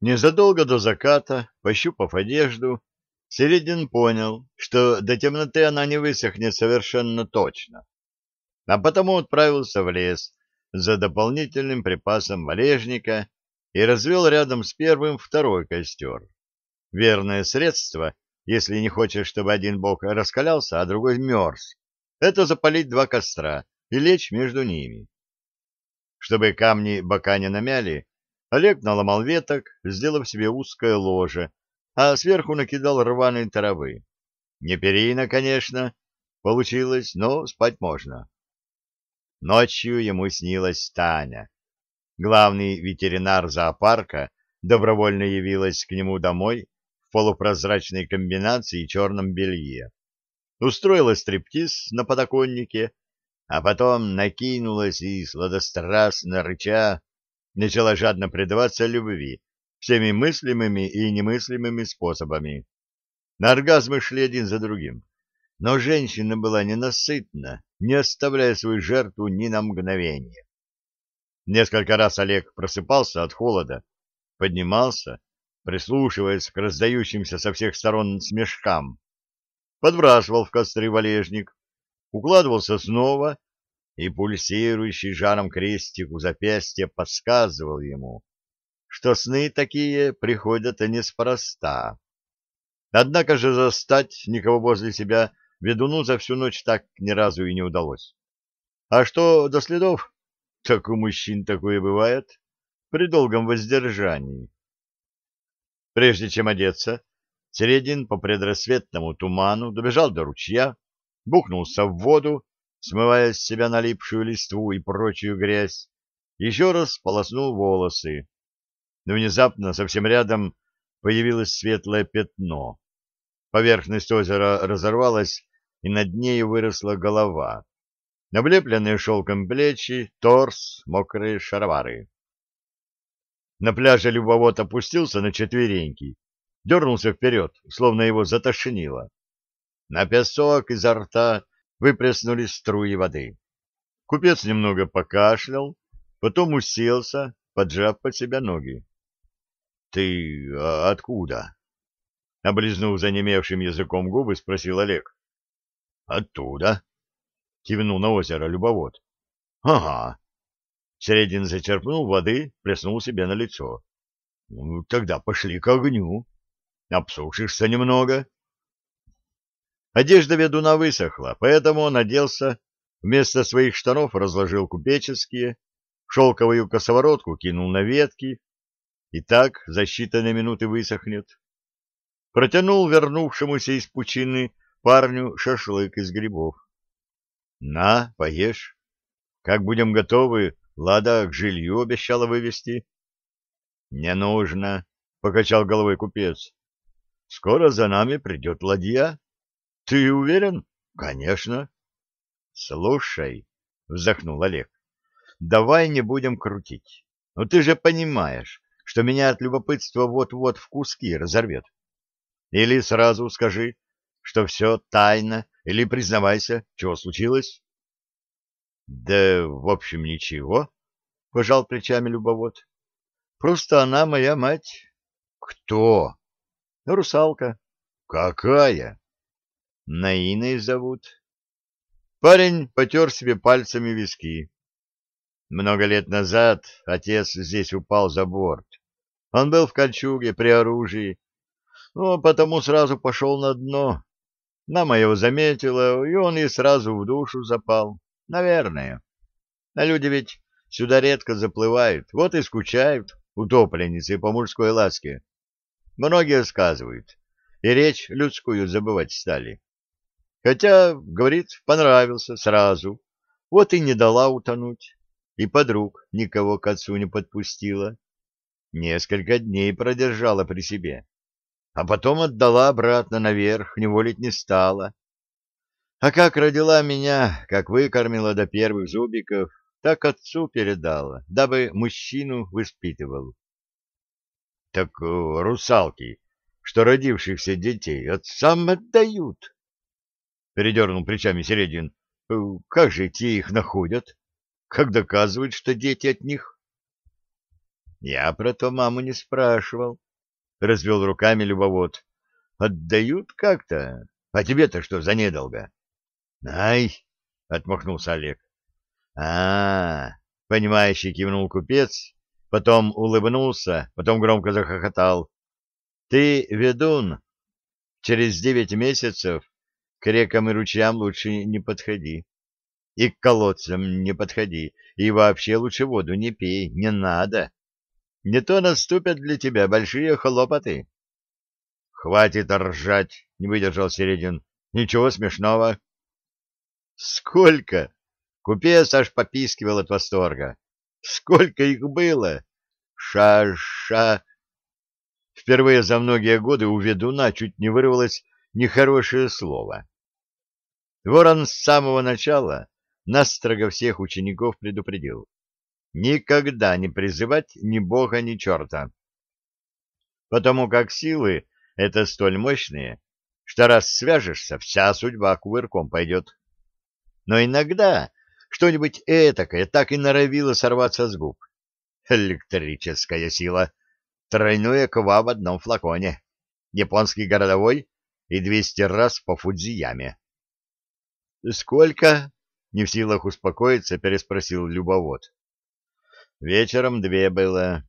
Незадолго до заката, пощупав одежду, Середин понял, что до темноты она не высохнет совершенно точно, а потому отправился в лес за дополнительным припасом валежника и развел рядом с первым второй костер. Верное средство, если не хочешь, чтобы один бок раскалялся, а другой мерз, это запалить два костра и лечь между ними. Чтобы камни бока не намяли, Олег наломал веток, сделав себе узкое ложе, а сверху накидал рваной травы. Не перина, конечно, получилось, но спать можно. Ночью ему снилась Таня. Главный ветеринар зоопарка добровольно явилась к нему домой в полупрозрачной комбинации и черном белье. Устроила стриптиз на подоконнике, а потом накинулась и, сладострастно рыча, начала жадно предаваться любви всеми мыслимыми и немыслимыми способами. На оргазмы шли один за другим. Но женщина была ненасытна, не оставляя свою жертву ни на мгновение. Несколько раз Олег просыпался от холода, поднимался, прислушиваясь к раздающимся со всех сторон смешкам, подбрасывал в костры валежник, укладывался снова и пульсирующий жаром крестик у запястья подсказывал ему, что сны такие приходят неспроста. Однако же застать никого возле себя ведуну за всю ночь так ни разу и не удалось. А что до следов? Так у мужчин такое бывает при долгом воздержании. Прежде чем одеться, Середин по предрассветному туману добежал до ручья, бухнулся в воду смывая с себя налипшую листву и прочую грязь, еще раз полоснул волосы. Но внезапно совсем рядом появилось светлое пятно. Поверхность озера разорвалась, и над нею выросла голова. Облепленные шелком плечи, торс, мокрые шаровары. На пляже любовод опустился на четвереньки, дернулся вперед, словно его затошнило. На песок изо рта выплеснулись струи воды. Купец немного покашлял, потом уселся, поджав под себя ноги. — Ты а откуда? — облизнув занемевшим языком губы, спросил Олег. — Оттуда, — кивнул на озеро любовод. — Ага. Середин зачерпнул воды, плеснул себе на лицо. — Ну, тогда пошли к огню. Обсушишься немного. — Одежда ведуна высохла, поэтому он оделся, вместо своих штанов разложил купеческие, шелковую косоворотку кинул на ветки, и так за считанные минуты высохнет. Протянул вернувшемуся из пучины парню шашлык из грибов. — На, поешь. Как будем готовы, Лада к жилью обещала вывести. — Не нужно, — покачал головой купец. — Скоро за нами придет ладья. Ты уверен? Конечно. Слушай, вздохнул Олег, давай не будем крутить. Но ты же понимаешь, что меня от любопытства вот-вот в куски разорвет. Или сразу скажи, что все тайно, или признавайся, чего случилось. Да, в общем, ничего, пожал плечами любовод. Просто она моя мать. Кто? Русалка. Какая? Наиной зовут. Парень потер себе пальцами виски. Много лет назад отец здесь упал за борт. Он был в кольчуге при оружии, но потому сразу пошел на дно. Мама его заметила, и он ей сразу в душу запал. Наверное. А люди ведь сюда редко заплывают, вот и скучают утопленницы по мужской ласке. Многие сказывают, и речь людскую забывать стали. Хотя, говорит, понравился сразу. Вот и не дала утонуть. И подруг никого к отцу не подпустила. Несколько дней продержала при себе. А потом отдала обратно наверх, неволить не стала. А как родила меня, как выкормила до первых зубиков, так отцу передала, дабы мужчину воспитывал. Так э, русалки, что родившихся детей отцам отдают, — передернул плечами Середин. «Э, — Как же те их находят? Как доказывают, что дети от них? Я про то маму не спрашивал, — развел руками любовод. Отдают как-то. А тебе-то что за недолго? Ай, — отмахнулся Олег. А, -а, -а понимающий кивнул купец, потом улыбнулся, потом громко захохотал. Ты ведун. Через девять месяцев к рекам и ручьям лучше не подходи. И к колодцам не подходи. И вообще лучше воду не пей. Не надо. Не то наступят для тебя большие хлопоты. — Хватит ржать, — не выдержал Середин. — Ничего смешного. — Сколько? Купец аж попискивал от восторга. — Сколько их было? Ша-ша... Впервые за многие годы у ведуна чуть не вырвалось нехорошее слово. Ворон с самого начала настрого всех учеников предупредил. Никогда не призывать ни бога, ни черта. Потому как силы это столь мощные, что раз свяжешься, вся судьба кувырком пойдет. Но иногда что-нибудь этакое так и норовило сорваться с губ. Электрическая сила. Тройное ква в одном флаконе. Японский городовой и двести раз по Фудзияме. — Сколько? — не в силах успокоиться, переспросил любовод. — Вечером две было.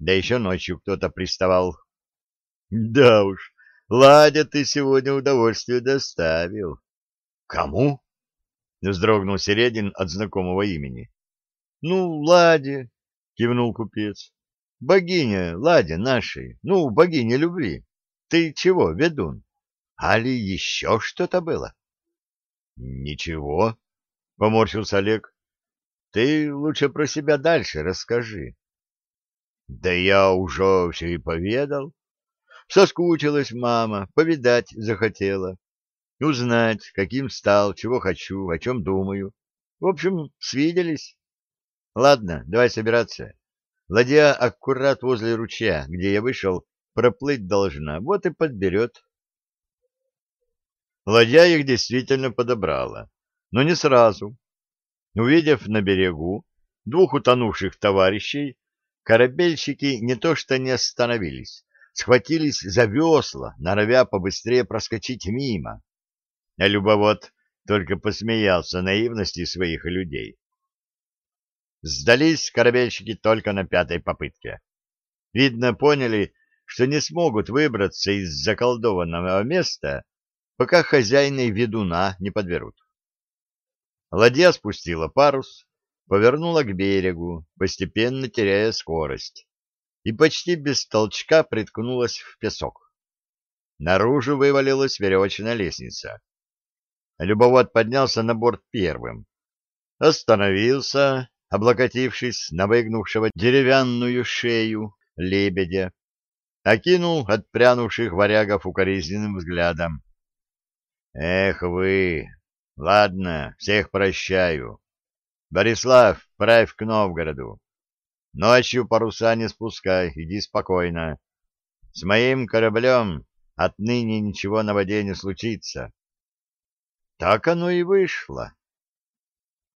Да еще ночью кто-то приставал. — Да уж, Ладя, ты сегодня удовольствие доставил. — Кому? — вздрогнул Середин от знакомого имени. — Ну, Ладе, — кивнул купец. — Богиня Ладя нашей, ну, богиня любви. Ты чего, ведун? Али еще что-то было? — Ничего, — поморщился Олег. — Ты лучше про себя дальше расскажи. — Да я уже все и поведал. Соскучилась мама, повидать захотела. Узнать, каким стал, чего хочу, о чем думаю. В общем, свиделись. Ладно, давай собираться. Ладья аккурат возле ручья, где я вышел, проплыть должна, вот и подберет. Ладья их действительно подобрала, но не сразу. Увидев на берегу двух утонувших товарищей, корабельщики не то что не остановились, схватились за весла, норовя побыстрее проскочить мимо. А любовод только посмеялся наивности своих людей. Сдались корабельщики только на пятой попытке. Видно, поняли, что не смогут выбраться из заколдованного места, пока хозяина и ведуна не подберут. Ладья спустила парус, повернула к берегу, постепенно теряя скорость и почти без толчка приткнулась в песок. Наружу вывалилась веревочная лестница. Любовод поднялся на борт первым. Остановился, облокотившись на выгнувшего деревянную шею лебедя, окинул отпрянувших варягов укоризненным взглядом. — Эх вы! Ладно, всех прощаю. Борислав, правь к Новгороду. Ночью паруса не спускай, иди спокойно. С моим кораблем отныне ничего на воде не случится. Так оно и вышло.